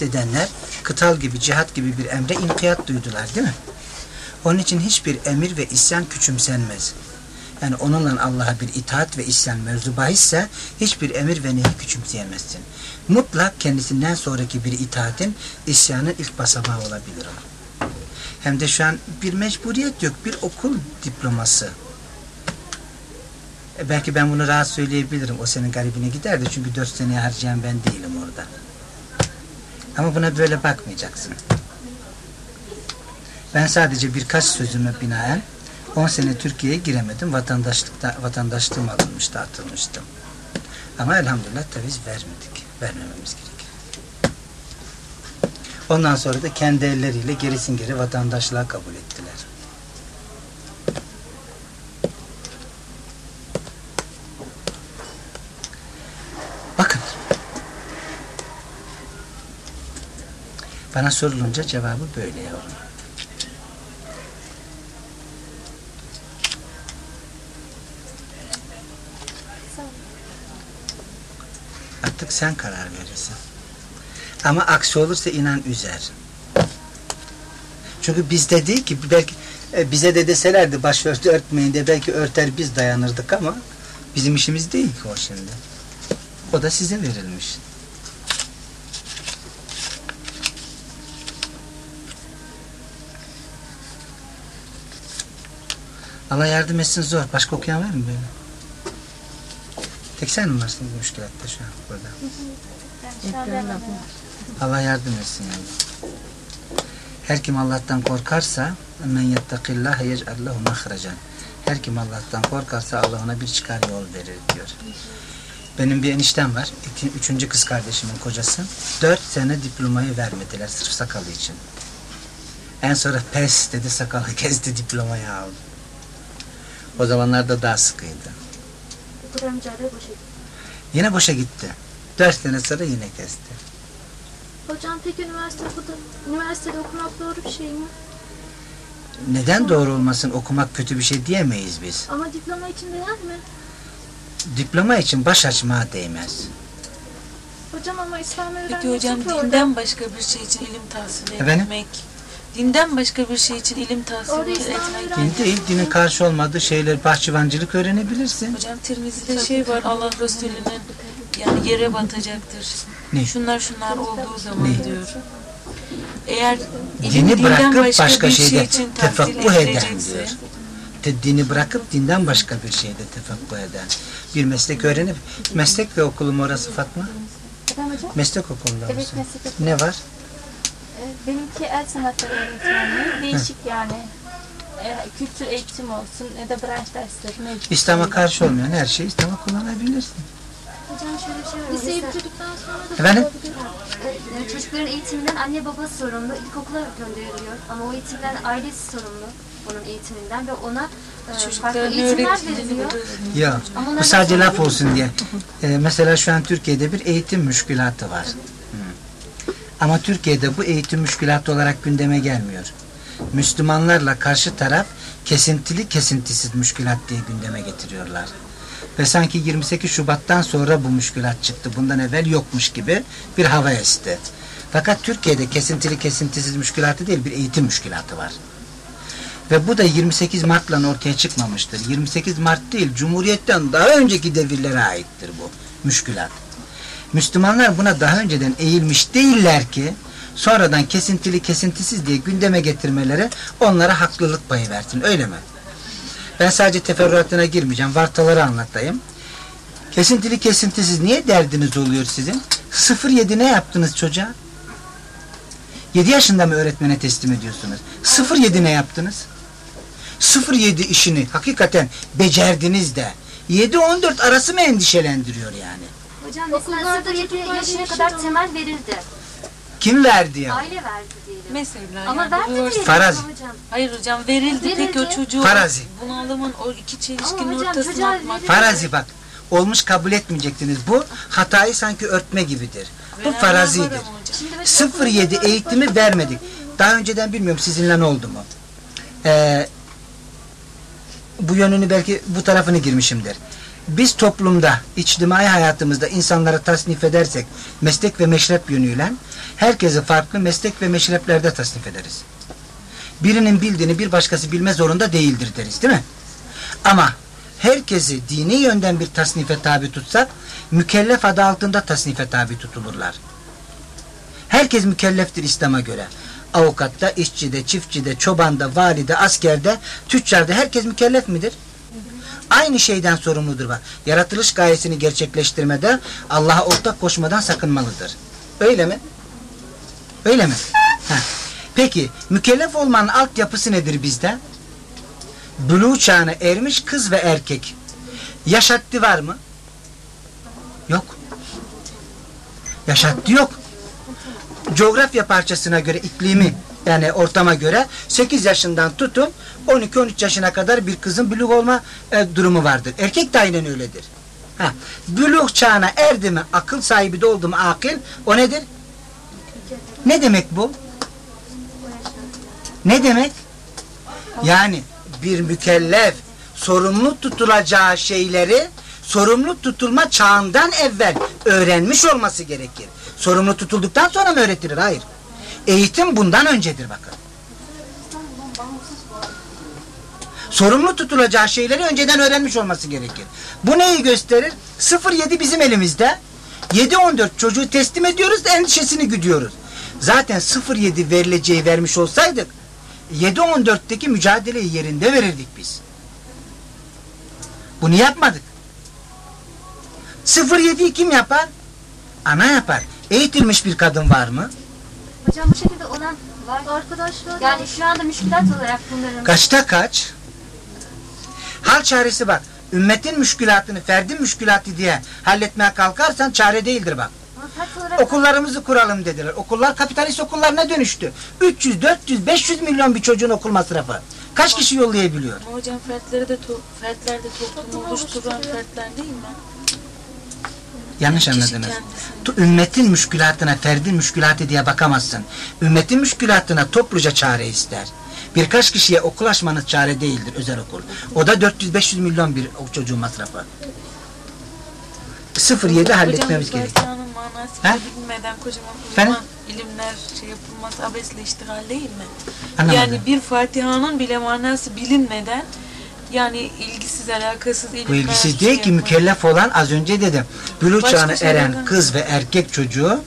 itaat edenler kıtal gibi, cihat gibi bir emre inkiyat duydular değil mi? Onun için hiçbir emir ve isyan küçümsenmez. Yani onunla Allah'a bir itaat ve isyan mevzu bahisse hiçbir emir ve nehi küçümseyemezsin. Mutlak kendisinden sonraki bir itaatin isyanın ilk basamağı olabilir o. Hem de şu an bir mecburiyet yok. Bir okul diploması. E belki ben bunu rahat söyleyebilirim. O senin garibine giderdi. Çünkü dört seneye harcayan ben değilim orada. Ama buna böyle bakmayacaksın. Ben sadece birkaç sözüme binaen 10 sene Türkiye'ye giremedim. Vatandaşlıkta, vatandaşlığım alınmıştı, atılmıştım. Ama elhamdülillah taviz vermedik. Vermememiz gerekiyor. Ondan sonra da kendi elleriyle gerisin geri vatandaşlığa kabul ettiler. Bakın. Bana sorulunca cevabı böyle yavrum. Artık sen karar verirsin. Ama aksi olursa inan üzer. Çünkü bizde değil ki belki e, bize de deselerdi başörtü örtmeyin de belki örter biz dayanırdık ama bizim işimiz değil ki o şimdi. O da size verilmiş. Allah yardım etsin zor. Başka okuyan var mı böyle? Tek sen mi varsın bu müşkilatta şu an burada? Allah yardım etsin yani. Her kim Allah'tan korkarsa men yettakillâhe yec'al lehu mahracan. Her kim Allah'tan korkarsa Allah ona bir çıkar yol verir diyor. Benim bir eniştem var. İki, üçüncü kız kardeşimin kocası. Dört sene diplomayı vermediler sırf sakalı için. En sonra pes dedi sakalı kezdi diplomayı aldı. O zamanlarda daha sıkıydı. Yine boşa gitti. Dört sene sonra yine kesti. Hocam peki üniversite okudu, üniversitede okumak doğru bir şey mi? Neden doğru olmasın okumak kötü bir şey diyemeyiz biz. Ama diploma için değer mi? Diploma için baş açmaya değmez. Hocam ama İslam öğrenmek Peki hocam çok dinden başka bir şey için ilim tahsil Efendim? etmek. Dinden başka bir şey için ilim tahsil Orada etmek. öğren- Din değil, dinin karşı olmadığı şeyler, bahçıvancılık öğrenebilirsin. Hocam Tirmizi'de şey var Allah Resulü'nün yani yere batacaktır. Ne? Şunlar şunlar olduğu zaman Ne? diyor. Eğer Dini dinden bırakıp başka, başka bir şeyde şey için tefakkuh eden diyor. Te- Dini bırakıp dinden başka bir şeyde tefakkuh eden. Bir meslek öğrenip, meslek ve okulum orası Fatma. Meslek okulunda Evet meslek okulu. Ne var? Benimki el sanatları öğretmenliği. Değişik yani. Ee, kültür eğitim olsun ya da branş dersleri mevcut. İslam'a karşı olmayan her şeyi İslam'a kullanabilirsin. Hocam şöyle bir şey var. Liseyi Mesela, bitirdikten sonra da Efendim? e, çocukların eğitiminden anne baba sorumlu. İlkokula gönderiliyor. Ama o eğitimden ailesi sorumlu. Onun eğitiminden ve ona e, farklı çocukların eğitimler veriliyor. Ya Ama bu sadece laf olsun diye. Ee, mesela şu an Türkiye'de bir eğitim müşkülatı var. Ama Türkiye'de bu eğitim müşkülatı olarak gündeme gelmiyor. Müslümanlarla karşı taraf kesintili kesintisiz müşkülat diye gündeme getiriyorlar. Ve sanki 28 Şubat'tan sonra bu müşkülat çıktı. Bundan evvel yokmuş gibi bir hava esti. Fakat Türkiye'de kesintili kesintisiz müşkülatı değil bir eğitim müşkülatı var. Ve bu da 28 Mart'la ortaya çıkmamıştır. 28 Mart değil, Cumhuriyet'ten daha önceki devirlere aittir bu müşkülat. Müslümanlar buna daha önceden eğilmiş değiller ki sonradan kesintili kesintisiz diye gündeme getirmeleri onlara haklılık payı versin. Öyle mi? Ben sadece teferruatına girmeyeceğim. Vartaları anlatayım. Kesintili kesintisiz niye derdiniz oluyor sizin? 07 ne yaptınız çocuğa? 7 yaşında mı öğretmene teslim ediyorsunuz? 07 ne yaptınız? 07 işini hakikaten becerdiniz de 7-14 arası mı endişelendiriyor yani? Hocam mesela Okullarda 0-7 çocuklar yaşına değişir kadar temel verildi. Kim verdi ya? Aile verdi diyelim. Mesela Ama yani verdi diyelim Farazi. hocam. Hayır hocam verildi, Verildi. peki o çocuğu Farazi. bunalımın o iki çelişkinin Ama hocam ortasına çocuğa atmak. verildi. Farazi bak. Olmuş kabul etmeyecektiniz. Bu hatayı sanki örtme gibidir. Bu Verenler var farazidir. ama hocam. Şimdi mesela 07 eğitimi vermedik. Daha önceden bilmiyorum sizinle ne oldu mu? Ee, bu yönünü belki bu tarafını girmişimdir. Biz toplumda, içtimai hayatımızda insanlara tasnif edersek meslek ve meşrep yönüyle herkesi farklı meslek ve meşreplerde tasnif ederiz. Birinin bildiğini bir başkası bilme zorunda değildir deriz değil mi? Ama herkesi dini yönden bir tasnife tabi tutsak, mükellef adı altında tasnife tabi tutulurlar. Herkes mükelleftir İslam'a göre. Avukatta, işçide, çiftçide, çobanda, valide, askerde, tüccarda herkes mükellef midir? Aynı şeyden sorumludur bak. Yaratılış gayesini gerçekleştirmede Allah'a ortak koşmadan sakınmalıdır. Öyle mi? Öyle mi? Heh. Peki mükellef olmanın altyapısı nedir bizde? Buluğ çağına ermiş kız ve erkek. Yaş haddi var mı? Yok. Yaş haddi yok. Coğrafya parçasına göre iklimi yani ortama göre 8 yaşından tutun 12-13 yaşına kadar bir kızın bülük olma e, durumu vardır. Erkek de aynen öyledir. Ha, bülük çağına erdi mi, akıl sahibi de oldu mu akil, o nedir? Ne demek bu? Ne demek? Yani bir mükellef sorumlu tutulacağı şeyleri sorumlu tutulma çağından evvel öğrenmiş olması gerekir. Sorumlu tutulduktan sonra mı öğretilir? Hayır. Eğitim bundan öncedir bakın. Sorumlu tutulacağı şeyleri önceden öğrenmiş olması gerekir. Bu neyi gösterir? 0-7 bizim elimizde. 7-14 çocuğu teslim ediyoruz endişesini güdüyoruz. Zaten 0-7 verileceği vermiş olsaydık 7-14'teki mücadeleyi yerinde verirdik biz. Bunu yapmadık. 0-7'yi kim yapar? Ana yapar. Eğitilmiş bir kadın var mı? Hocam bu şekilde olan var. Arkadaşlar Yani şu anda müşkilat olarak bunların Kaçta kaç? Hal çaresi bak. Ümmetin müşkülatını ferdin müşkülatı diye halletmeye kalkarsan çare değildir bak. olarak Okullarımızı kuralım dediler. Okullar kapitalist okullarına dönüştü. 300, 400, 500 milyon bir çocuğun okul masrafı. Kaç kişi yollayabiliyor? Ama hocam fertleri de to fertler de toplumu oluşturan fertler değil mi? Yanlış anladınız. Tu- Ümmetin müşkülatına, ferdin müşkülatı diye bakamazsın. Ümmetin müşkülatına topluca çare ister. Birkaç kişiye okul açmanız çare değildir özel okul. O da 400-500 milyon bir çocuğun masrafı. 0-7 halletmemiz gerekiyor. He? bilinmeden kocaman Efendim? ilimler şey yapılması abesle iştigal değil mi? Anlamadım. Yani bir Fatiha'nın bile manası bilinmeden yani ilgisiz alakasız ilimler Bu ilgisiz şey değil ki yapmak. mükellef olan az önce dedim. Bülü çağına eren kız ve erkek çocuğu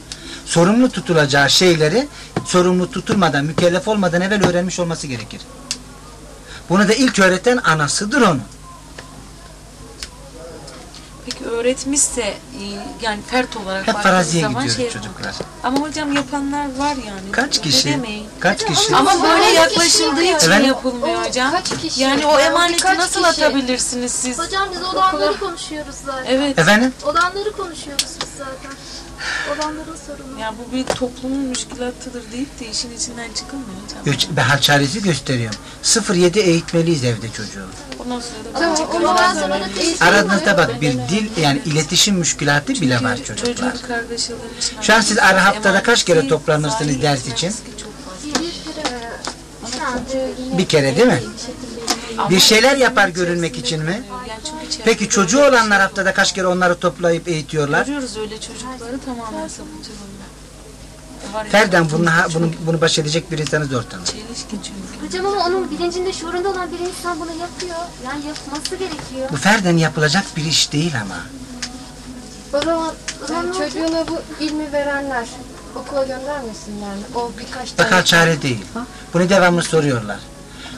sorumlu tutulacağı şeyleri sorumlu tutulmadan, mükellef olmadan evvel öğrenmiş olması gerekir. Bunu da ilk öğreten anasıdır onu. Peki öğretmişse e, yani fert olarak Hep faraziye zaman gidiyor şey çocuklar. Ama hocam yapanlar var yani. Kaç kişi? demeyin. Kaç kişi? Ama böyle Kaç yaklaşıldığı için Efendim? yapılmıyor O hocam. kaç kişi? Yani o emaneti birkaç nasıl kişi. atabilirsiniz siz? Hocam biz olanları konuşuyoruz zaten. Evet. Efendim? Olanları konuşuyoruz biz zaten. Olanların sorunu. Ya bu bir toplumun müşkilatıdır deyip de işin içinden çıkılmıyor hocam. Göç, ben çaresi gösteriyorum. 0-7 eğitmeliyiz evde çocuğu. Ondan sonra da Tamam, bence ondan sonra da verin. teyze- Aranızda bak bir dil yani iletişim müşkülatı bile var çocuklar. Çocuğun kargaşaları için. Şu an siz ara haftada kaç kere toplanırsınız ders için? an Bir kere değil mi? Bir şeyler yapar görünmek için mi? Peki çocuğu olanlar haftada kaç kere onları toplayıp eğitiyorlar? Görüyoruz öyle çocukları tamamen bunlar. Var ya, Ferden bunu, bunu, bunu baş edecek bir insanız ortamda. Çelişki çünkü. Hocam ama onun bilincinde, şuurunda olan bir insan bunu yapıyor. Yani yapması gerekiyor. Bu ferden yapılacak bir iş değil ama. O zaman, O zaman yani çocuğuna bu ilmi verenler okula göndermesinler mi? O birkaç tane. Bakal çare değil. Bunu devamlı soruyorlar.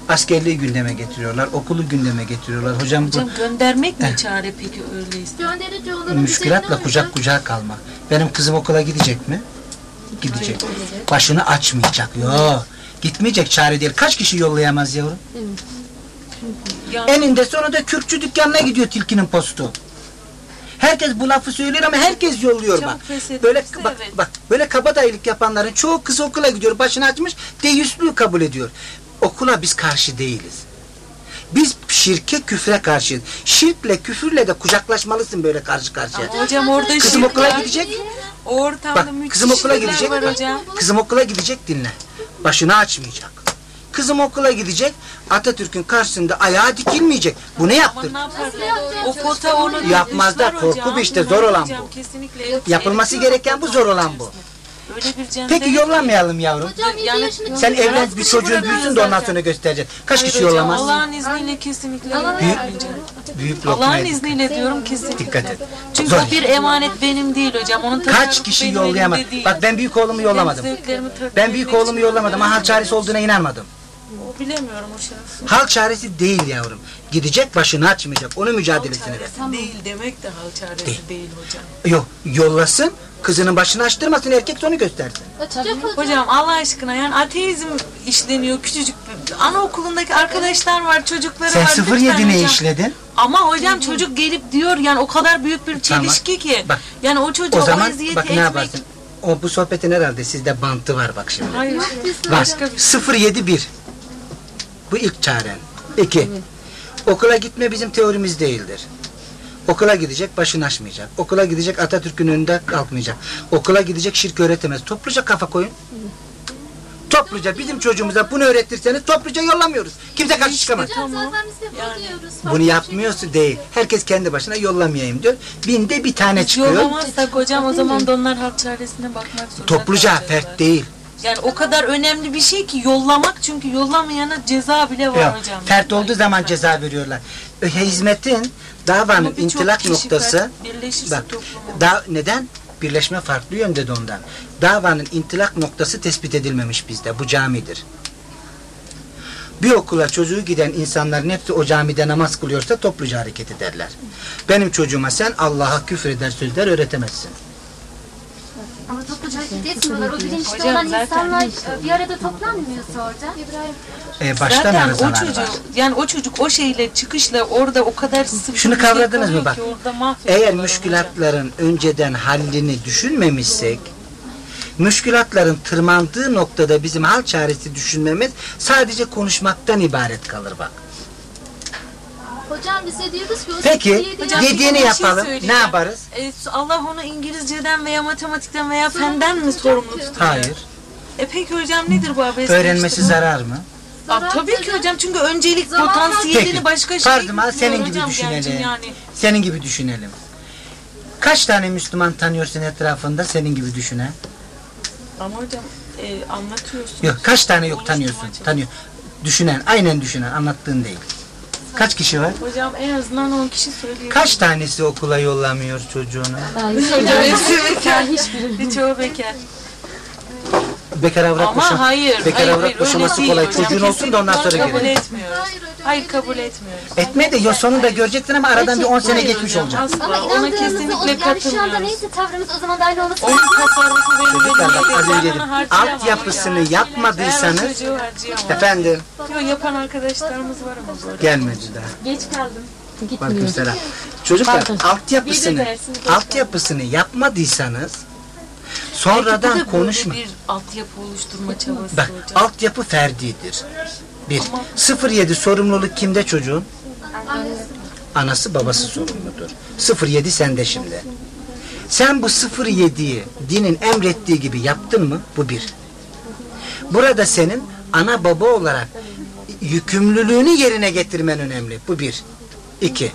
Askerliği gündeme getiriyorlar, okulu gündeme getiriyorlar. Hocam bu Hocam göndermek mi çare peki öyleyse? gönderince onların müşkülatla kucak kucağa kalmak. Benim kızım okula gidecek mi? Gidecek. Başını açmayacak. Yo. Gitmeyecek çare değil. Kaç kişi yollayamaz yavrum? Eninde sonunda kürkçü dükkanına gidiyor tilkinin postu. Herkes bu lafı söylüyor ama herkes yolluyor Çabuk bak. Böyle bak, evet. bak böyle kabadayılık yapanların çoğu kız okula gidiyor, başını açmış, deyüslüğü kabul ediyor. Okula biz karşı değiliz. Biz şirke küfre karşıyız. Şirkle küfürle de kucaklaşmalısın böyle karşı karşıya. hocam orada Kızım okula var. gidecek. Ortamda Bak müthiş kızım okula gidecek. var hocam. Kızım okula gidecek dinle. Başını açmayacak. Kızım okula gidecek. Atatürk'ün karşısında ayağa dikilmeyecek. Bu ne yaptır? ne yapar? O pota onu Yapmazlar, korku bu işte, zor olan bu. Kesinlikle. Yapılması gereken bu, zor olan bu. Öyle bir cennet. Peki yollamayalım yavrum. Hocam 7 Yani- yaşındaki Sen Biraz evlen bir çocuğun bırakıyoruz büyüsün de ondan sonra göstereceksin. Kaç Hayır kişi hocam, yollamaz? Allah'ın izniyle kesinlikle Allah'ın yollamayacağım. Büyük lokma Allah'ın izniyle diyorum kesinlikle. Dikkat et. Çünkü Zor. o bir emanet benim değil hocam. Onun Kaç tasarrufu kişi benim yollayamaz? elimde değil. Bak ben büyük oğlumu yollamadım. Benim zevklerimi tatmin Ben büyük etmek oğlumu yollamadım. Ama halk çaresi olduğuna inanmadım. O bilemiyorum o şahsı. Halk çaresi değil yavrum. Gidecek başını açmayacak. Onun mücadelesini ver. Çaresi değil demek de hal çaresi Değil. değil, hocam. Yok yollasın. Kızının başını açtırmasın. Erkek de onu göstersin. Açacak hocam. Hocam Allah aşkına yani ateizm işleniyor küçücük bir- anaokulundaki arkadaşlar var çocukları Sen var. 07 lütfen ne hocam. işledin? Ama hocam çocuk gelip diyor yani o kadar büyük bir Tamam. çelişki ki. Bak, yani o çocuğa O o, zaman eziyeti bak ne etmek. yaparsın? O bu sohbetin herhalde sizde bantı var bak şimdi. Hayır. Var. Başka bir 071. Bu ilk çaren. İki. Okula gitme bizim teorimiz değildir. Okula gidecek başını açmayacak. Okula gidecek Atatürk'ün önünde kalkmayacak. Okula gidecek şirk öğretemez. Topluca kafa koyun. Topluca bizim çocuğumuza bunu öğretirseniz topluca yollamıyoruz. Kimse karşı çıkamaz. De bunu. Bunu yapmıyorsun değil. Herkes kendi başına yollamayayım diyor. Binde bir tane çıkıyor. Yollamazsak hocam o zaman da onlar halk çaresine bakmak zorunda Topluca fert değil. Yani o kadar önemli bir şey ki yollamak çünkü yollamayana ceza bile var Yok, hocam. fert olduğu zaman ceza veriyorlar. Ö- Hizmetin davanın Ama birçok intilak kişi noktası fert birleşirse bak toplum olur. da, neden? Birleşme farklı yönde de ondan. Davanın intilak noktası tespit edilmemiş bizde. Bu camidir. Bir okula çocuğu giden insanların hepsi o camide namaz kılıyorsa topluca hareket ederler. Benim çocuğuma sen Allah'a küfür eder sözler öğretemezsin. Ama topluca hareket etmiyorlar. O bilinçli Hocam olan zaten- insanlar e, bir arada toplanmıyorsa orada. İbrahim Ee, baştan Zaten o arızalar çocuk var. yani o çocuk o şeyle çıkışla orada o kadar sıkı Şunu bir şey kavradınız mı kalıyor bak? ki orada Eğer onu müşkülatların önceden hallini düşünmemişsek müşkülatların tırmandığı noktada bizim hal çaresi düşünmemiz sadece konuşmaktan ibaret kalır bak. Hocam biz de diyoruz ki o Peki, 07 Hocam, Yediğini bir şey yapalım. söyleyeceğim. Ne yaparız? E, Allah onu İngilizceden veya matematikten veya fenden mi sorumlu tutuyor? Hayır. E peki hocam nedir bu abes? Öğrenmesi zarar mı? Aa, tabii ki hocam çünkü öncelik Zaman- potansiyelini Peki. başka şey Pardon ha, senin gibi düşünelim. Senin gibi düşünelim. Kaç tane Müslüman tanıyorsun etrafında senin gibi düşünen? Ama hocam e, anlatıyorsun. Yok kaç tane yok tanıyorsun? Tanıyor. Düşünen, aynen düşünen, anlattığın değil. Kaç kişi var? Hocam en azından 10 kişi söylüyor. Kaç tanesi okula yollamıyor çocuğunu? Hocam hepsi bekar. Birçoğu bekar. Bekar avrat Ama hayır. bekar hayır, avrat hayır, kolay. hocam. Çocuğun olsun da ondan sonra Kesinlikle kabul etmiyoruz. Hayır Hayır kabul etmiyoruz. Etme de yo sonunda göreceksin ama aradan bir 10 sene Hayır geçmiş hocam, olacak. Asla Ama ona kesinlikle yani şu anda katılmıyoruz. neyse tavrımız o zaman da aynı olması Onun tasarrufu benim Çocuklar bak elimde az değil. önce Ben dedim. onu harcayamam Altyapısını hocam. yapmadıysanız efendim Yok yapan arkadaşlarımız var ama böyle. gelmedi daha. Geç kaldım. Aleykümselam. Çocuklar altyapısını altyapısını yapmadıysanız sonradan böyle konuşma. bir altyapı oluşturma çabası Bak hocam. altyapı ferdidir. Bir. 07 sorumluluk kimde çocuğun? Anası babası sorumludur. 07 sende şimdi. Sen bu 07'yi dinin emrettiği gibi yaptın mı? Bu bir. Burada senin ana baba olarak yükümlülüğünü yerine getirmen önemli. Bu bir. İki.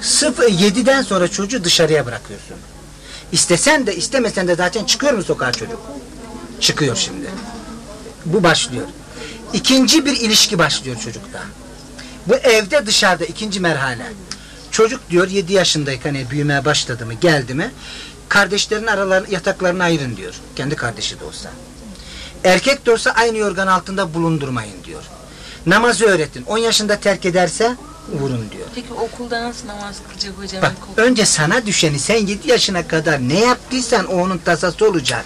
0 7'den sonra çocuğu dışarıya bırakıyorsun. İstesen de istemesen de zaten çıkıyor mu sokağa çocuk? Çıkıyor şimdi. Bu başlıyor. İkinci bir ilişki başlıyor çocukta. Bu evde dışarıda ikinci merhale. Çocuk diyor 7 yaşındayken hani büyümeye başladı mı geldi mi kardeşlerin aralar yataklarını ayırın diyor. Kendi kardeşi de olsa. Erkek de olsa aynı yorgan altında bulundurmayın diyor. Namazı öğretin. 10 yaşında terk ederse vurun diyor. Peki okulda nasıl namaz kılacak hocam? Bak önce sana düşeni sen 7 yaşına kadar ne yaptıysan o onun tasası olacak.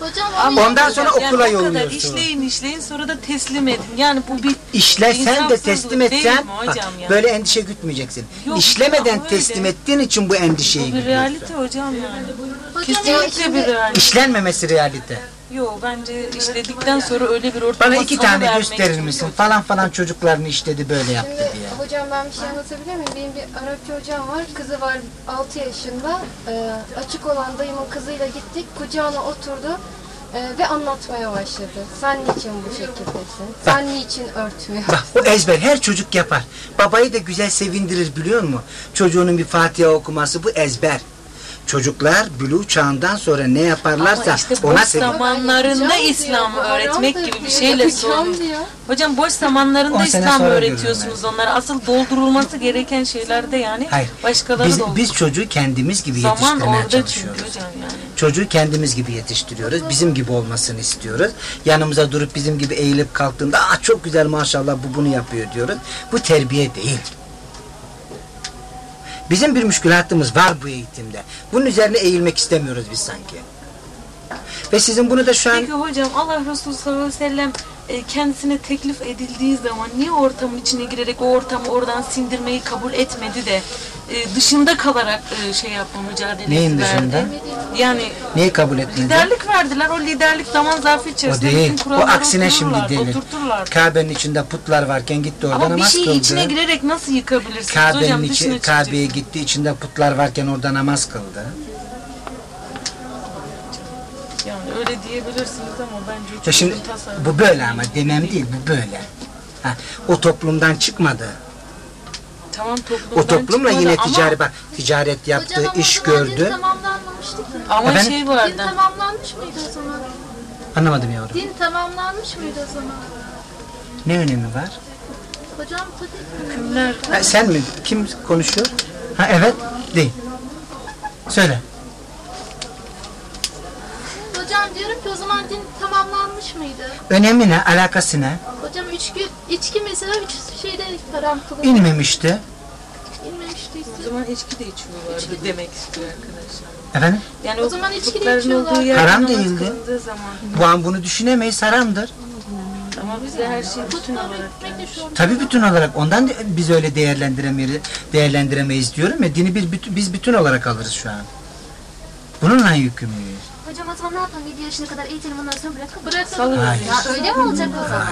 Hocam Ama Ondan sonra hocam, okula yani kadar yolluyorsun. işleyin işleyin sonra da teslim edin. Yani bu bir İşlesen de teslim etsen bak, yani? böyle endişe gütmeyeceksin. Yok, İşlemeden öyle. teslim ettiğin için bu endişeyi bu bir realite hocam yani. Hocam Kesinlikle bir realite. İşlenmemesi realite. Yok bence işledikten sonra öyle bir ortama Bana iki tane gösterir misin? Falan falan çocuklarını işledi böyle yaptı diye. hocam ben bir şey anlatabilir miyim? Benim bir Arapça hocam var. Kızı var 6 yaşında. Ee, açık olan dayımın kızıyla gittik. Kucağına oturdu. ee, ve anlatmaya başladı. Sen niçin bu şekildesin? Sen niçin örtmüyorsun? Bak o ezber her çocuk yapar. Babayı da güzel sevindirir biliyor musun? Çocuğunun bir Fatiha okuması bu ezber. Çocuklar buluğ çağından sonra ne yaparlarsa Ama işte ona boş zamanlarında bu öğretmek gibi bir şeyle sorun. Hocam boş zamanlarında On sene İslam sonra öğretiyorsunuz onlara. Asıl doldurulması gereken şeylerde yani Hayır. başkaları Biz, doldur. biz çocuğu kendimiz gibi Zaman yetiştirmeye orada çünkü çalışıyoruz. hocam yani. Çocuğu kendimiz gibi yetiştiriyoruz. Bizim gibi olmasını istiyoruz. Yanımıza durup bizim gibi eğilip kalktığında Aa, çok güzel maşallah bu bunu yapıyor diyoruz. Bu terbiye değil. Bizim bir müşkülatımız var bu eğitimde. Bunun üzerine eğilmek istemiyoruz biz sanki. Ve sizin bunu da şu an Peki hocam Allah Resulü sallallahu aleyhi ve sellem e, kendisine teklif edildiği zaman niye ortamın içine girerek o ortamı oradan sindirmeyi kabul etmedi de e, dışında kalarak e, şey yapma mücadelesi Neyin verdi? dışında? Yani neyi kabul etmedi? liderlik verdiler. O liderlik zaman zarfı O içerisinde değil. bütün O kuralları aksine şimdi otururlar. Oturturlar. Kabe'nin içinde putlar varken gitti orada Ama bir namaz şeyi kıldı. içine girerek nasıl yıkabilirsiniz hocam? Kabe'nin Dışına içi, çıkacaksınız. Kabe'ye gitti içinde putlar varken orada namaz kıldı. Öyle diyebilirsiniz ama bence Ya çok şimdi bu böyle ama demem değil bu böyle. Ha, o toplumdan çıkmadı. Tamam toplumdan O toplumla çıkmadı yine ama- ticari bak ticaret yaptı, Hocam ama iş din gördü. tamamlanmamıştı ki. Ama Efendim? şey Din vardı. tamamlanmış mıydı o zaman? Anlamadım yavrum. Din tamamlanmış mıydı o zaman? Ne önemi var? Hocam tabii Hükümler Ha, sen mi? Kim konuşuyor? Ha evet, değil. Söyle. Hocam diyorum ki o zaman din tamamlanmış mıydı? Önemi ne? Alakası ne? Hocam içki, içki mesela üç şeyde haram kılındı. İnmemişti. İnmemiştiyse. o zaman içki de içiyorlardı demek istiyor arkadaşlar. Efendim? Yani O o zaman içki de putların içiyorlar. olduğu yerde Haram namaz değildi. kılındığı zaman. Bu an bunu düşünemeyiz, haramdır. Ama bize her şey bütün olarak gitmek de gelmiş. şu an. Tabii bütün olarak ondan da biz öyle değerlendiremeyiz, değerlendiremeyiz diyorum ya. Dini bütün- biz bütün olarak alırız şu an. Bununla yükümlüyüz. Hocam o zaman ne yapalım? 7 yaşına kadar eğitelim ondan sonra bırakalım. Bırakalım. Ya öyle mi olacak o zaman?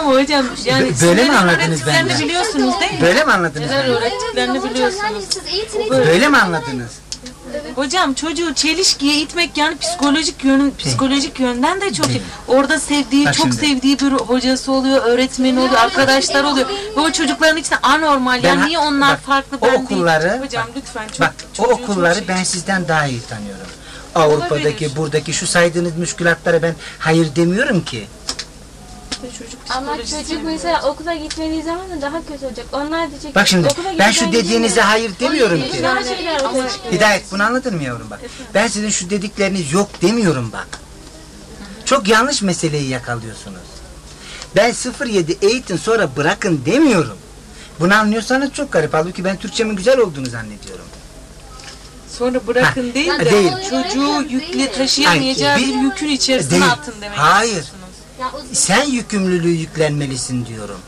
Ama hocam yani Bö- böyle mi anladınız öğrettiklerini bence? biliyorsunuz değil mi? Böyle mi anladınız? Neler öğrettiklerini hocam yani biliyorsunuz. siz eğitim Böyle mi anladınız? Hocam çocuğu çelişkiye itmek yani psikolojik yönün psikolojik yönden de çok iyi. Orada sevdiği, Bak çok şimdi. sevdiği bir hocası oluyor, öğretmeni oluyor, arkadaşlar oluyor. Ve o çocukların içinde anormal. Ben Yani niye onlar bak, farklı o ben okulları- değil. Hocam bak, lütfen çok Bak o çocuğu çok okulları şey- ben sizden daha iyi tanıyorum. Avrupa'daki, Olabilir. buradaki şu saydığınız müşkülatlara ben hayır demiyorum ki. çocuk Ama çocuk mesela okula gitmediği zaman da daha kötü olacak. Onlar diyecek Bak şimdi okula ben gitmeden şu dediğinize gidemiyor. hayır demiyorum ki. Daha şeyler Ama- ortaya çıkıyor. Hidayet bunu anladın mı yavrum bak. Ben sizin şu dedikleriniz yok demiyorum bak. Çok yanlış meseleyi yakalıyorsunuz. Ben 07 eğitim sonra bırakın demiyorum. Bunu anlıyorsanız çok garip. Halbuki ben Türkçemin güzel olduğunu zannediyorum. Sonra bırakın değil de değil. çocuğu yükle taşıyamayacağı bir yükün içerisine Değil. atın demek Hayır. Sen yükümlülüğü yüklenmelisin diyorum.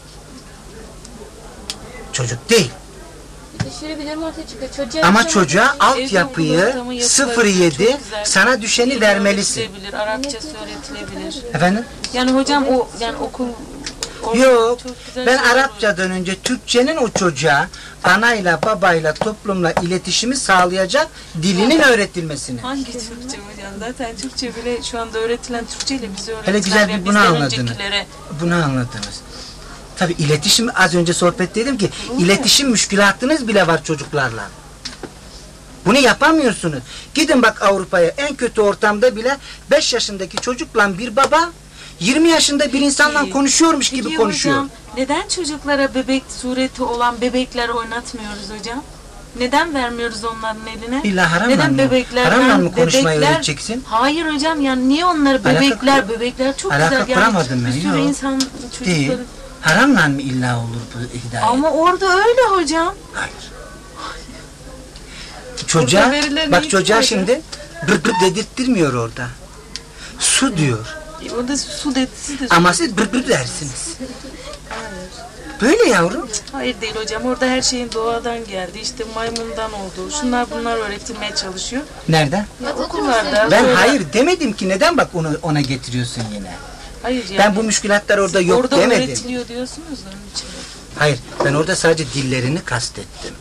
Çocuk değil. Durum ortaya çıkıyor. Çocuğa Ama çocuğa altyapıyı Evde okul ortamı yapılabilir, 07 çok güzel. sana düşeni vermelisin. öğretilebilir, Arapçası öğretilebilir. Efendim? Yani hocam o yani okul Yok. Ben Arapçadan önce Türkçenin o çocuğa anayla, babayla, toplumla iletişimi sağlayacak dilinin öğretilmesini. Hangi Türkçe hocam? Zaten Türkçe bile şu anda öğretilen Türkçe ile bize öğretilen Hele güzel ve bir bunu bizden anladınız. öncekilere Bunu anladınız. Tabi iletişim az önce sohbet dedim ki iletişim müşkülatınız bile var çocuklarla. Bunu yapamıyorsunuz. Gidin bak Avrupa'ya en kötü ortamda bile 5 yaşındaki çocukla bir baba 20 yaşında bir insanla konuşuyormuş gibi Peki konuşuyor. hocam neden çocuklara bebek sureti olan bebekler oynatmıyoruz hocam? Neden vermiyoruz onların eline? İlla haramla Neden mı? bebeklerden Haramla mı konuşmayı bebekler- öğreteceksin? Hayır hocam yani niye onları Alaka bebekler bebekler çok alaka güzel yani kuramadım ben, bir sürü yok. insan Değil. çocukları Haramla mı illa olur bu hidayet? ama orada öyle hocam. Hayır. Çocuğa, Burada verilen bak eğitim çocuğa öyle. şimdi bır bır dedirttirmiyor orada. Su diyor. E, Orada su dedisidir. Ama siz bır bır dersiniz. Böyle yavrum. Hayır değil hocam. Orada her şeyin doğadan geldi. İşte maymundan oldu. Şunlar bunlar öğretilmeye çalışıyor. Nereden? Ya okullarda. Ben sonra- hayır demedim ki neden bak onu ona getiriyorsun yine. Hayır yani. Ben bu müşkülatlar orada yok orada demedim. öğretiliyor diyorsunuz da onun için. Hayır ben orada sadece dillerini kastettim.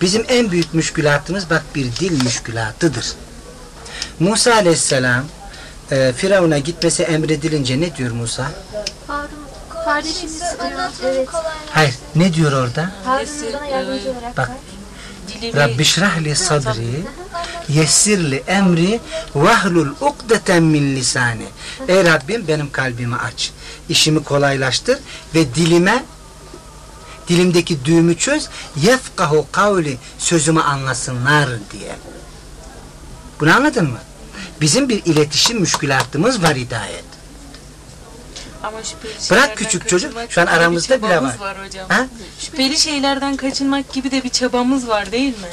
Bizim en büyük müşkülatımız bak bir dil müşkülatıdır. Musa aleyhisselam e, Firavun'a gitmesi emredilince ne diyor Musa? Kardeşimiz diyor. evet. Hayır ne diyor orada? Yardımcı olarak Bak Rabbi şrahli sadri Yessirli emri vahlul ukdeten min lisani. Ey Rabbim benim kalbimi aç. İşimi kolaylaştır ve dilime dilimdeki düğümü çöz. Yefkahu kavli sözümü anlasınlar diye. Bunu anladın mı? Bizim bir iletişim müşkülatımız var hidayet. Ama şüpheli Bırak küçük çocuk, şu an aramızda bile çabamız var. hocam. Ha? Şüpheli şeylerden kaçınmak gibi de bir çabamız var değil mi?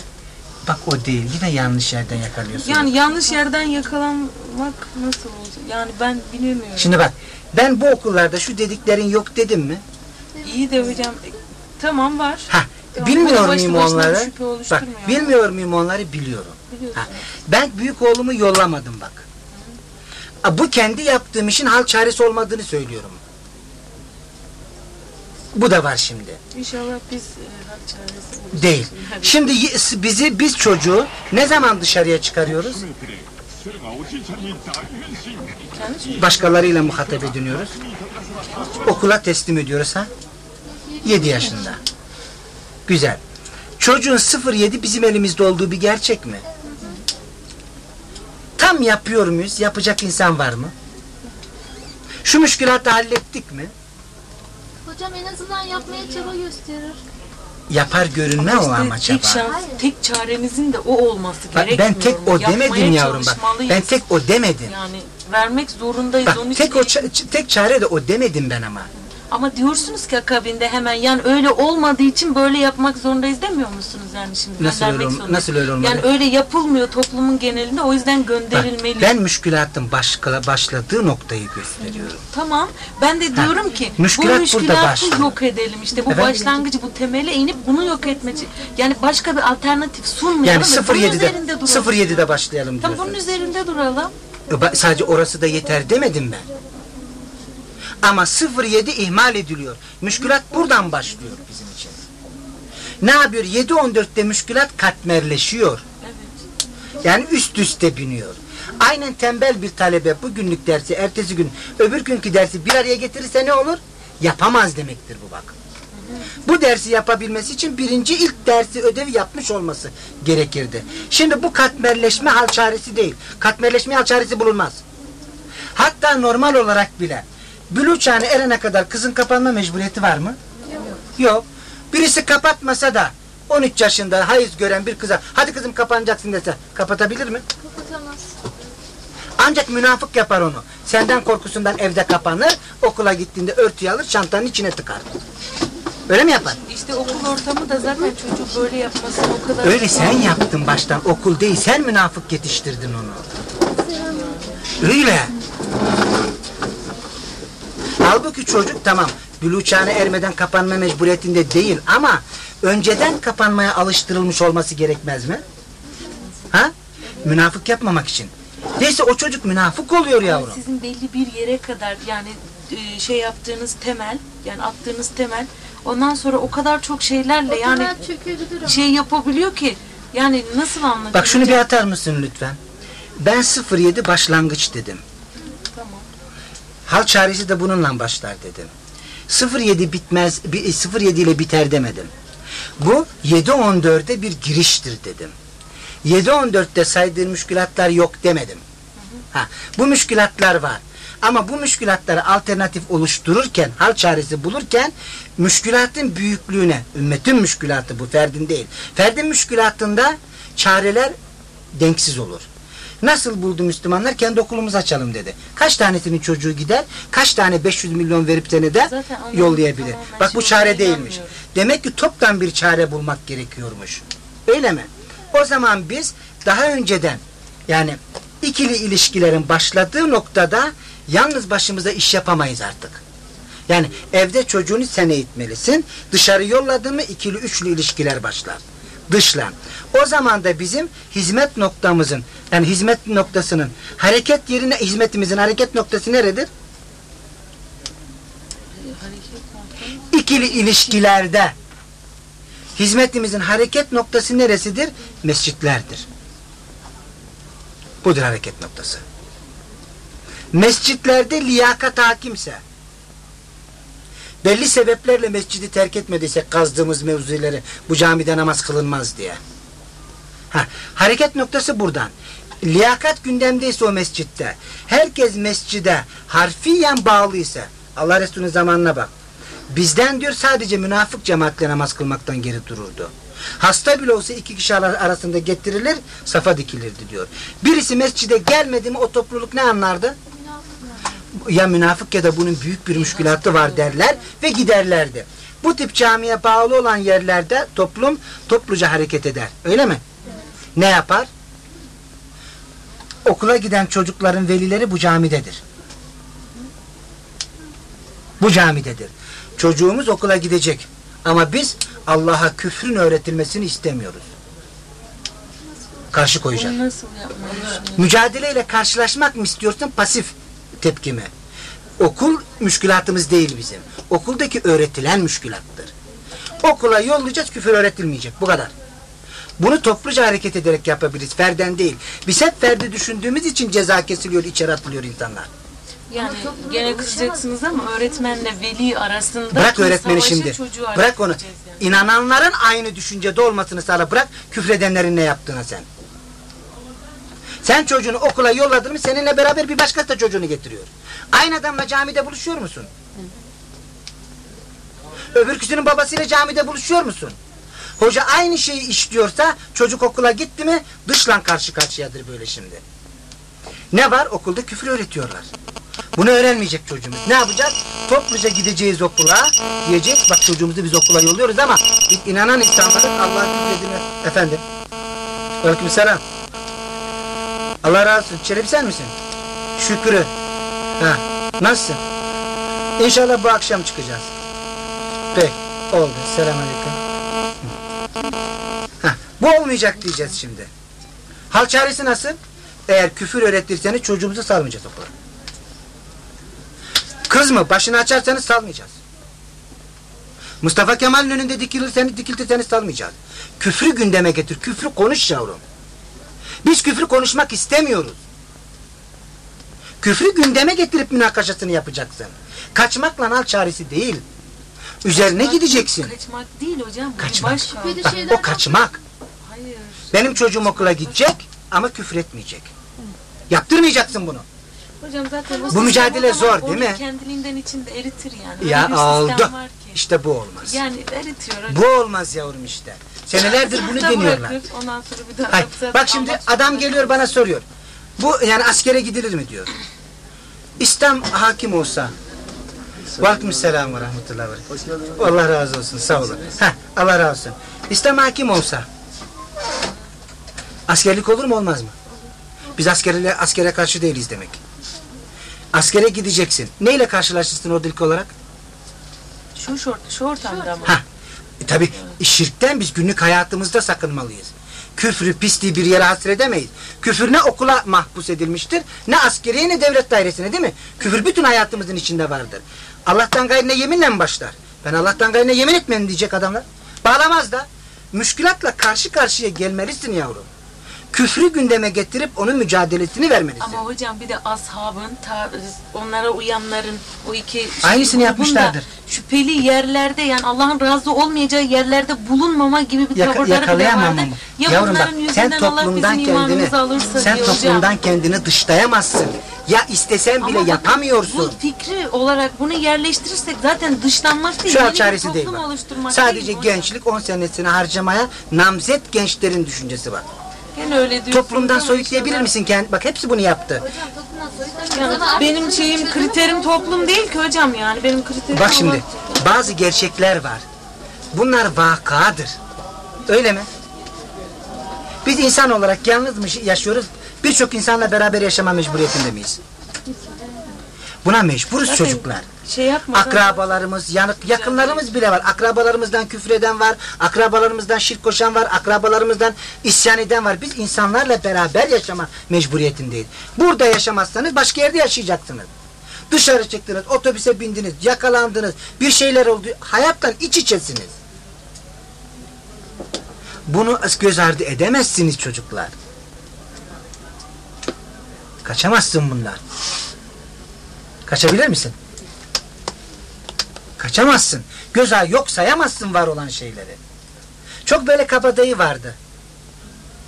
Bak o değil. Yine yanlış yerden yakalıyorsun. Yani yanlış yerden yakalanmak nasıl olacak? Yani ben bilemiyorum. Şimdi bak ben bu okullarda şu dediklerin yok dedim mi? İyi de hocam e, tamam var. Ha, Tamam, bilmiyor başlı muyum başına bir onları? şüphe Bak, oluşturmuyor. bilmiyor muyum onları biliyorum. Biliyorsun. Ha, ben büyük oğlumu yollamadım bak. Ha, Bu kendi yaptığım işin hal çaresi olmadığını söylüyorum. Bu da var şimdi. İnşallah biz e, hak çaresi buluruz. Değil. Şimdi bizi biz çocuğu ne zaman dışarıya çıkarıyoruz? Başkalarıyla muhatap ediniyoruz. Okula teslim ediyoruz ha? 7 yaşında. Güzel. Çocuğun 0-7 bizim elimizde olduğu bir gerçek mi? Tam yapıyor muyuz? Yapacak insan var mı? Şu müşkülatı hallettik mi? Hocam en azından yapmaya çaba gösterir. Yapar görünme o İşte ama tek çaba. şans, tek çaremizin de o olması Bak, gerekmiyor ben tek mu? o demedim Yapmaya yavrum bak. çalışmalıyız. Ben tek o demedim. Yani vermek zorundayız Bak onun için. tek o ça- tek çare de o demedim ben ama. Ama diyorsunuz ki akabinde hemen yani öyle olmadığı için böyle yapmak zorundayız demiyor musunuz yani şimdi? Nasıl öyle nasıl öyle olmalı? Yani öyle yapılmıyor toplumun genelinde o yüzden Bak, gönderilmeli. ben müşkülatın başka, başladığı noktayı gösteriyorum. Tamam. Ben de diyorum ki müşkülat bu müşkülatı başlıyor. yok edelim. İşte bu Efendim? başlangıcı, bu temele inip bunu yok etmeci. Yani başka bir alternatif sunmayalım. Yani ve bunun 07'de üzerinde duralım. 07'de başlayalım Tam diyorsun. bunun üzerinde duralım. E, Sadece orası da yeter demedim ben. Ama 07 ihmal ediliyor. Müşkülat buradan başlıyor bizim için. Ne yapıyor? 7-14'te müşkülat katmerleşiyor. Evet. Yani üst üste biniyor. Aynen tembel bir talebe bugünlük dersi ertesi gün öbür günkü dersi bir araya getirirse ne olur? Yapamaz demektir bu bak. Bu dersi yapabilmesi için birinci ilk dersi ödevi yapmış olması gerekirdi. Şimdi bu katmerleşme hal çaresi değil. Katmerleşme hal çaresi bulunmaz. Hatta normal olarak bile bülü çağına erene kadar kızın kapanma mecburiyeti var mı? Yok. Yok. Birisi kapatmasa da 13 yaşında hayız gören bir kıza hadi kızım kapanacaksın dese kapatabilir mi? Kapatamaz. Ancak münafık yapar onu. Senden korkusundan evde kapanır, okula gittiğinde örtüyü alır, çantanın içine tıkar. Öyle mi yapar? İşte okul ortamı da zaten çocuğu böyle yapmasına o kadar... Öyle sen yaptın baştan, okul değil, sen münafık yetiştirdin onu. Öyle. Halbuki çocuk tamam, bülü çağına ermeden kapanma mecburiyetinde değil ama önceden kapanmaya alıştırılmış olması gerekmez mi? Ha? Münafık yapmamak için. Neyse o çocuk münafık oluyor yavrum. Sizin belli bir yere kadar yani e, şey yaptığınız temel, yani attığınız temel ondan sonra o kadar çok şeylerle yani Yani çökebilir ama. şey yapabiliyor ki yani nasıl anlatayım? Bak şunu bir atar mısın lütfen? Ben 07 başlangıç dedim. Hal çaresi de bununla başlar dedim. 07 bitmez, bi- 07 ile biter demedim. Bu 7-14'e bir giriştir dedim. 7-14'te saydığın müşkülatlar yok demedim. Ha, bu müşkülatlar var. Ama bu müşkülatları alternatif oluştururken, hal çaresi bulurken müşkülatın büyüklüğüne, ümmetin müşkülatı bu, ferdin değil. Ferdin müşkülatında çareler denksiz olur. Nasıl buldu Müslümanlar? Kendi okulumuzu açalım dedi. Kaç tanesinin çocuğu gider? Kaç tane 500 milyon verip senede Zaten onun yollayabilir? tamamen Bak bu çare değilmiş. Demek ki toptan bir çare bulmak gerekiyormuş. Öyle mi? O zaman biz daha önceden yani ikili ilişkilerin başladığı noktada yalnız başımıza iş yapamayız artık. Yani evde çocuğunu sen eğitmelisin. Dışarı yolladın mı ikili üçlü ilişkiler başlar. Dışla. O zaman da bizim hizmet noktamızın yani hizmet noktasının hareket yerine hizmetimizin hareket noktası neredir? İkili ilişkilerde hizmetimizin hareket noktası neresidir? Mescitlerdir. Budur hareket noktası. Mescitlerde liyakat hakimse, belli sebeplerle mescidi terk etmediysek kazdığımız mevzuları bu camide namaz kılınmaz diye. Ha, hareket noktası buradan. Liyakat gündemdeyse o mescitte, herkes mescide harfiyen bağlıysa, Allah Resulü'nün zamanına bak. Bizden diyor sadece münafık cemaatle namaz kılmaktan geri dururdu. Hasta bile olsa iki kişi ara- arasında getirilir, safa dikilirdi diyor. Birisi mescide gelmedi mi o topluluk ne anlardı? Ya münafık ya da bunun büyük bir müşkülatı var derler ve giderlerdi. Bu tip camiye bağlı olan yerlerde toplum topluca hareket eder. Öyle mi? Ne yapar? Okula giden çocukların velileri bu camidedir. Bu camidedir. Çocuğumuz okula gidecek. Ama biz Allah'a küfrün öğretilmesini istemiyoruz. Karşı düşünüyorsun? Mücadeleyle karşılaşmak mı istiyorsun pasif tepki mi? Okul müşkülatımız değil bizim. Okuldaki öğretilen müşkülattır. Okula yollayacağız küfür öğretilmeyecek. Bu kadar. Bunu topluca hareket ederek yapabiliriz. Ferden değil. Biz hep ferdi düşündüğümüz için ceza kesiliyor, içeri atılıyor insanlar. Yani gene kızacaksınız ama öğretmenle veli arasında Bırak öğretmeni şimdi. Bırak onu. yani. İnananların aynı düşüncede olmasını sağla. Bırak küfredenlerin ne yaptığına sen. Sen çocuğunu okula yolladın mı seninle beraber bir başkası da çocuğunu getiriyor. Aynı adamla camide buluşuyor musun? Öbürküsünün babasıyla camide buluşuyor musun? Hoca aynı şeyi işliyorsa çocuk okula gitti mi dışla karşı karşıyadır böyle şimdi. Ne var? Okulda küfür öğretiyorlar. Bunu öğrenmeyecek çocuğumuz. Ne yapacak? Topluca gideceğiz okula. Diyecek bak çocuğumuzu biz okula yolluyoruz ama biz inanan insanların Allah'ın küfredini... Efendim? Aleykümselam. Allah razı olsun. Çelebi sen misin? Şükrü. Ha. Nasılsın? İnşallah bu akşam çıkacağız. Peki. Oldu. Selamünaleyküm. Ha. Bu olmayacak diyeceğiz şimdi. Hal çaresi nasıl? Eğer küfür öğretirseniz çocuğumuzu salmayacağız okula. Kız mı? Başını açarsanız salmayacağız. Mustafa Kemal'in önünde dikilirseniz, dikiltirseniz salmayacağız. Küfrü gündeme getir. Küfrü konuş yavrum. Biz küfrü konuşmak istemiyoruz. Küfrü gündeme getirip münakaşasını yapacaksın. Kaçmakla al çaresi değil. Üzerine Kaçmak- gideceksin. Kaçmak değil hocam. Bu Kaçmak. başka. Bak, o kaçmak. Hayır. Benim çocuğum okula gidecek ama küfür etmeyecek. Yaptırmayacaksın bunu. Hocam zaten Bu mücadele zor, değil mi? kendiliğinden içinde eritir yani. Öyle Ya bir sistem oldu. var ki. İşte bu olmaz. Yani eritiyor hocam. Bu olmaz yavrum işte. Senelerdir bunu deniyorlar. bırakır, Ondan sonra bir daha Hayır, bak şimdi amaç- adam geliyor bana soruyor. Bu yani askere gidilir mi diyor. İslam hakim olsa. Aleykümselam ve rahmetullahi ve berekatuhu. Hoş. Allah razı olsun sağ olun. Heh, Allah razı olsun. İslam hakim olsa. Askerlik olur mu olmaz mı? Biz askere, askere karşı değiliz demek. Askere gideceksin. Neyle karşılaşırsın orada ilk olarak? Şu, şu, şu ortamda mı? Ha. E, tabi şirkten biz günlük hayatımızda sakınmalıyız. Küfrü, pisliği bir yere hasredemeyiz. Küfür ne okula mahpus edilmiştir, ne askeriye ne devlet dairesine değil mi? Küfür bütün hayatımızın içinde vardır. Allah'tan gayrine yeminle mi başlar? Ben Allah'tan gayrine yemin etmem diyecek adamlar. Bağlamaz da. Müşkülatla karşı karşıya gelmelisin yavrum. Küfrü gündeme getirip onun mücadelesini vermelisin. Ama hocam bir de ashabın, ta, onlara uyanların o iki şey Aynısını yapmışlardır. Şüpheli yerlerde yani Allah'ın razı olmayacağı yerlerde bulunmama gibi bir Yaka- tavırları bile yakalayamam vardı. Ya Yavrum bak sen toplumdan kendini sen toplumdan hocam. kendini dışlayamazsın. Ya istesen bile Ama yapamıyorsun. Bu fikri olarak bunu yerleştirirsek zaten dışlanmak değil. Şu an çaresi değil Sadece değil gençlik 10 senesini harcamaya namzet gençlerin düşüncesi var. Gene öyle diyorsunuz Toplumdan soyutlayabilir inşallah- misin kendi? Bak hepsi bunu yaptı. Hocam toplumdan soyutlanmıyoruz Yani benim şeyim şöyle kriterim toplum değil ki hocam yani benim kriterim Bak şimdi bazı gerçekler var. Bunlar vakadır. Öyle mi? Biz insan olarak yalnız mı yaşıyoruz? Birçok insanla beraber yaşama mecburiyetinde miyiz? Buna mecburuz çocuklar. Şey yapmadan Akrabalarımız, yanık, yakınlarımız bile var. Akrabalarımızdan küfreden var, akrabalarımızdan şirk koşan var, akrabalarımızdan isyan eden var. Biz insanlarla beraber yaşama mecburiyetindeyiz. Burada yaşamazsanız başka yerde yaşayacaksınız. Dışarı çıktınız, otobüse bindiniz, yakalandınız, bir şeyler oldu. Hayattan iç içesiniz. Bunu göz ardı edemezsiniz çocuklar. Kaçamazsın bundan. Kaçabilir misin? Kaçamazsın. Göz ağı yok sayamazsın var olan şeyleri. Çok böyle kabadayı vardı.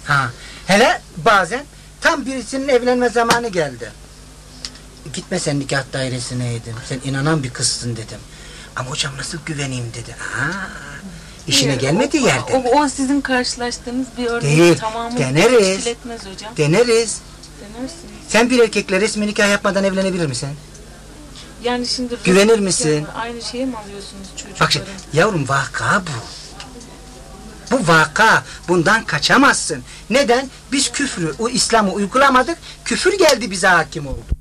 Ha. Hele bazen tam birisinin evlenme zamanı geldi. Gitme sen nikah dairesine dedim. Sen inanan bir kızsın dedim. Ama hocam nasıl güveneyim dedi. Ha. İşine gelmediği o, yerde. O, o sizin karşılaştığınız bir örnek Değil, tamamı deneriz. hocam. Deneriz. Denersiniz. Sen bir erkekle resmi nikah yapmadan evlenebilir misin? Yani şimdi Güvenir misin? Aynı şeye mi alıyorsunuz çocukları? Bak şimdi, yavrum vaka bu. Bu vaka. Bundan kaçamazsın. Neden? Biz küfrü, o İslam'ı uygulamadık. Küfür geldi bize hakim oldu.